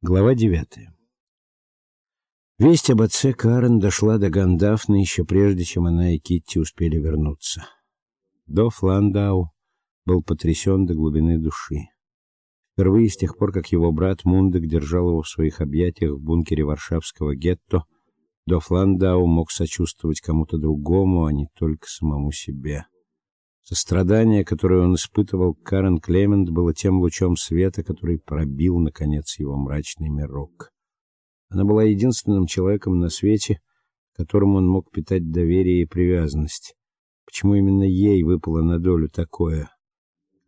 Глава 9. Весть об отце Карен дошла до Гандафны еще прежде, чем она и Китти успели вернуться. Доф Ландау был потрясен до глубины души. Впервые с тех пор, как его брат Мундек держал его в своих объятиях в бункере варшавского гетто, Доф Ландау мог сочувствовать кому-то другому, а не только самому себе. Сострадание, которое он испытывал к Карен Клемент, было тем лучом света, который пробил наконец его мрачный мирок. Она была единственным человеком на свете, которому он мог питать доверие и привязанность. Почему именно ей выпало на долю такое?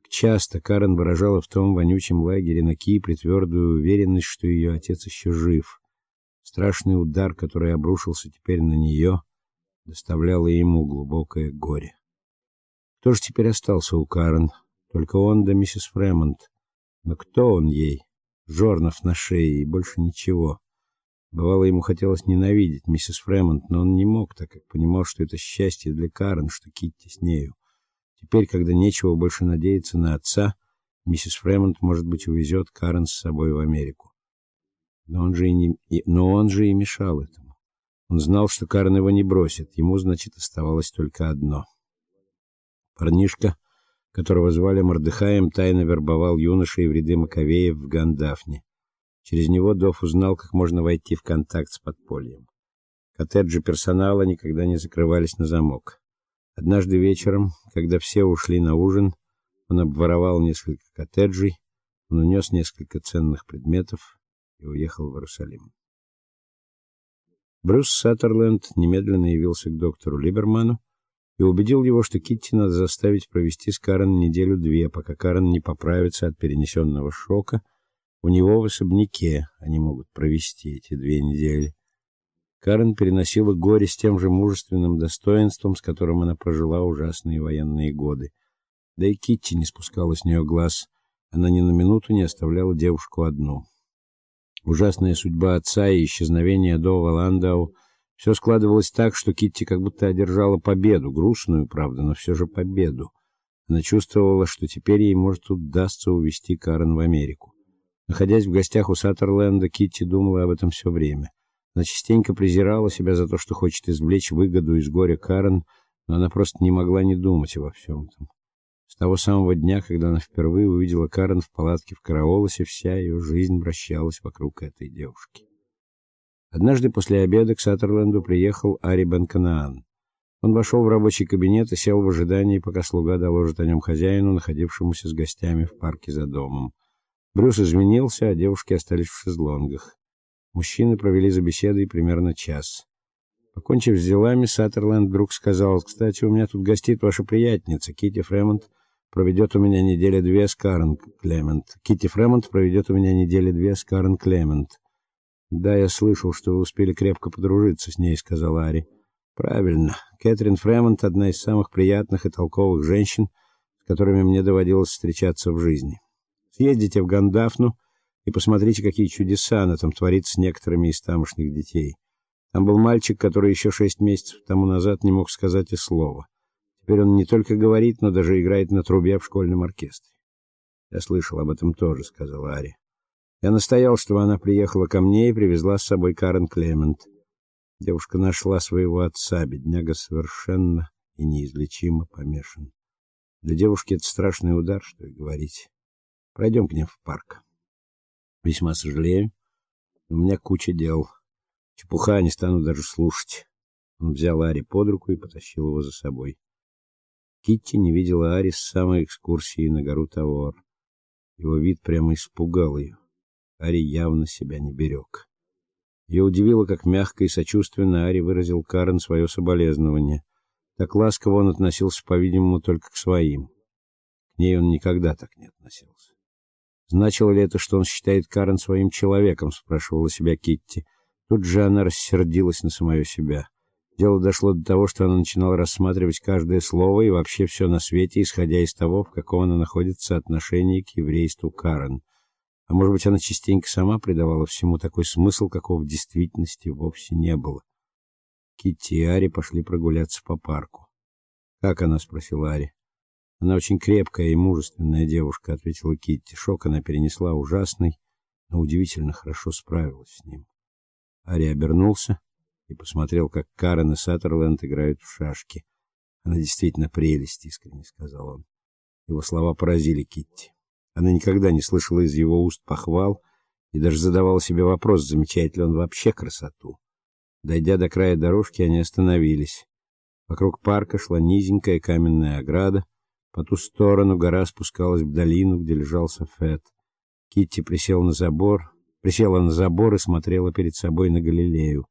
Часто Карен выражала в том вонючем лагере на Кипре твердую уверенность, что ее отец еще жив. Страшный удар, который обрушился теперь на нее, доставлял ему глубокое горе. Кто же теперь остался у Карен? Только он да миссис Фремонт. Но кто он ей? Жорнов на шее и больше ничего. Бывало, ему хотелось ненавидеть миссис Фремонт, но он не мог, так как понимал, что это счастье для Карен, что Китти с нею. Теперь, когда нечего больше надеяться на отца, миссис Фремонт, может быть, увезет Карен с собой в Америку. Но он же и не но он же и мешал этому. Он знал, что Карен его не бросит. Ему, значит, оставалось только одно — Парнишка, которого звали Мордыхаем, тайно вербовал юношей в ряды Маковеев в Гандафне. Через него Доф узнал, как можно войти в контакт с подпольем. Коттеджи персонала никогда не закрывались на замок. Однажды вечером, когда все ушли на ужин, он обворовал несколько коттеджей, он унес несколько ценных предметов и уехал в Иерусалим. Брюс Саттерленд немедленно явился к доктору Либерману и убедил его, что Китти надо заставить провести с Карен неделю-две, пока Карен не поправится от перенесенного шока. У него в особняке они могут провести эти две недели. Карен переносила горе с тем же мужественным достоинством, с которым она прожила ужасные военные годы. Да и Китти не спускала с нее глаз. Она ни на минуту не оставляла девушку одну. Ужасная судьба отца и исчезновение до Валандау — все складывалось так, что Китти как будто одержала победу, грустную, правда, но все же победу. Она чувствовала, что теперь ей может удастся увезти Карен в Америку. Находясь в гостях у Саттерленда, Китти думала об этом все время. Она частенько презирала себя за то, что хочет извлечь выгоду из горя Карен, но она просто не могла не думать обо всем этом. С того самого дня, когда она впервые увидела Карен в палатке в Караолосе, вся ее жизнь вращалась вокруг этой девушки. Однажды после обеда к Саттерленду приехал Ари Бен-Канаан. Он вошел в рабочий кабинет и сел в ожидании, пока слуга доложит о нем хозяину, находившемуся с гостями в парке за домом. Брюс изменился, а девушки остались в шезлонгах. Мужчины провели за беседой примерно час. Покончив с делами, Саттерленд вдруг сказал: "Кстати, у меня тут гостит ваша приятница Кити Фремонт, проведет у меня недели две с Карен Клемент. Кити Фремонт проведет у меня недели две с Карен Клемент. Да, я слышал, что вы успели крепко подружиться с ней, сказал Ари. Правильно. Кэтрин Фремонт одна из самых приятных и толковых женщин, с которыми мне доводилось встречаться в жизни. Съездите в Гандафну и посмотрите, какие чудеса она там творит с некоторыми из тамошних детей. Там был мальчик, который еще шесть месяцев тому назад не мог сказать и слова. Теперь он не только говорит, но даже играет на трубе в школьном оркестре. Я слышал об этом тоже, сказал Ари. Я настоял, чтобы она приехала ко мне и привезла с собой Карен Клемент. Девушка нашла своего отца, бедняга совершенно и неизлечимо помешан. Для девушки это страшный удар, что и говорить. Пройдем к ним в парк. Весьма сожалею, у меня куча дел. Чепуха, не стану даже слушать. Он взял Ари под руку и потащил его за собой. Китти не видела Ари с самой экскурсии на гору Тавор. Его вид прямо испугал ее. Ари явно себя не берег. Ее удивило, как мягко и сочувственно Ари выразил Карен свое соболезнование. Так ласково он относился, по-видимому, только к своим. К ней он никогда так не относился. Значило ли это, что он считает Карен своим человеком, спрашивала себя Китти. Тут же она рассердилась на самое себя. Дело дошло до того, что она начинала рассматривать каждое слово и вообще все на свете, исходя из того, в каком она находится отношении к еврейству Карен. А может быть, она частенько сама придавала всему такой смысл, какого в действительности вовсе не было. Китти и Ари пошли прогуляться по парку. "Как она?" спросила Ари. "Она очень крепкая и мужественная девушка", ответила Китти. "Шок она перенесла ужасный, но удивительно хорошо справилась с ним. Ари обернулся и посмотрел, как Карен и Саттерленд играют в шашки. Она действительно прелесть, искренне сказал он. Его слова поразили Китти. Она никогда не слышала из его уст похвал и даже задавала себе вопрос, замечает ли он вообще красоту. Дойдя до края дорожки, они остановились. Вокруг парка шла низенькая каменная ограда, по ту сторону гора спускалась в долину, где лежал Сафет. Китти присела на забор, присела на забор и смотрела перед собой на Галилею.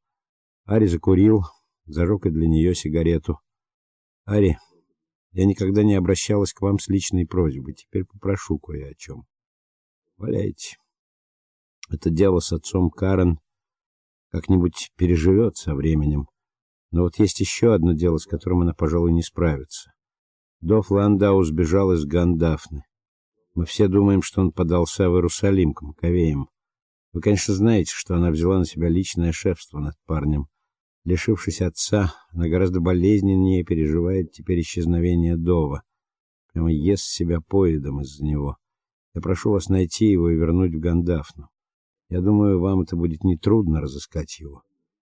Ари закурил, зажег и для нее сигарету. Ари, я никогда не обращалась к вам с личной просьбой, теперь попрошу кое о чем. Валяйте. Это дело с отцом Карен как-нибудь переживет со временем. Но вот есть еще одно дело, с которым она, пожалуй, не справится. Доф Ландау сбежал из Гандафны. Мы все думаем, что он подался в Иерусалим к Маковеям. Вы, конечно, знаете, что она взяла на себя личное шефство над парнем. Лишившись отца, она гораздо болезненнее переживает теперь исчезновение Дова. Прямо ест себя поедом из-за него. Я прошу вас найти его и вернуть в Гандафну. Я думаю, вам это будет нетрудно разыскать его.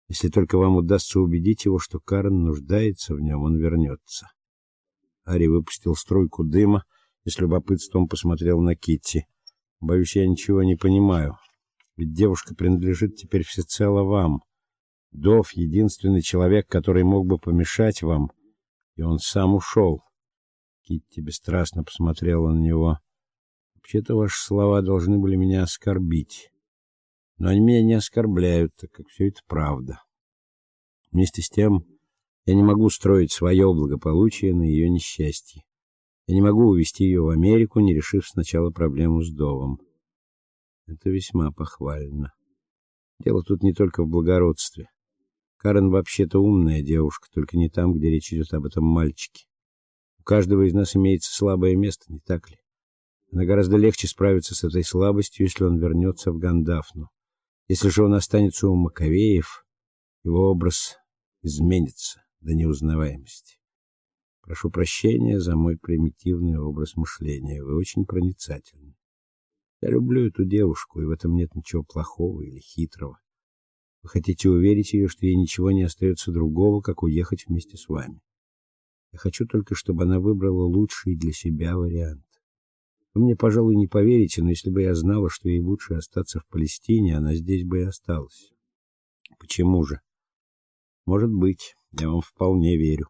Если только вам удастся убедить его, что Карен нуждается в нем, он вернется. Ари выпустил струйку дыма и с любопытством посмотрел на Китти. Боюсь, я ничего не понимаю. Ведь девушка принадлежит теперь всецело вам. Дов — единственный человек, который мог бы помешать вам, и он сам ушел. Китти бесстрастно посмотрела на него. Вообще-то ваши слова должны были меня оскорбить. Но они меня не оскорбляют, так как все это правда. Вместе с тем, я не могу строить свое благополучие на ее несчастье. Я не могу увезти ее в Америку, не решив сначала проблему с Довом. Это весьма похвально. Дело тут не только в благородстве. Карен вообще-то умная девушка, только не там, где речь идет об этом мальчике. У каждого из нас имеется слабое место, не так ли? Она гораздо легче справиться с этой слабостью, если он вернется в Гандафну. Если же он останется у Маковеев, его образ изменится до неузнаваемости. Прошу прощения за мой примитивный образ мышления. Вы очень проницательны. Я люблю эту девушку, и в этом нет ничего плохого или хитрого. Вы хотите уверить ее, что ей ничего не остается другого, как уехать вместе с вами. Я хочу только, чтобы она выбрала лучший для себя вариант. Вы мне, пожалуй, не поверите, но если бы я знала, что ей лучше остаться в Палестине, она здесь бы и осталась. Почему же? Может быть, я вам вполне верю.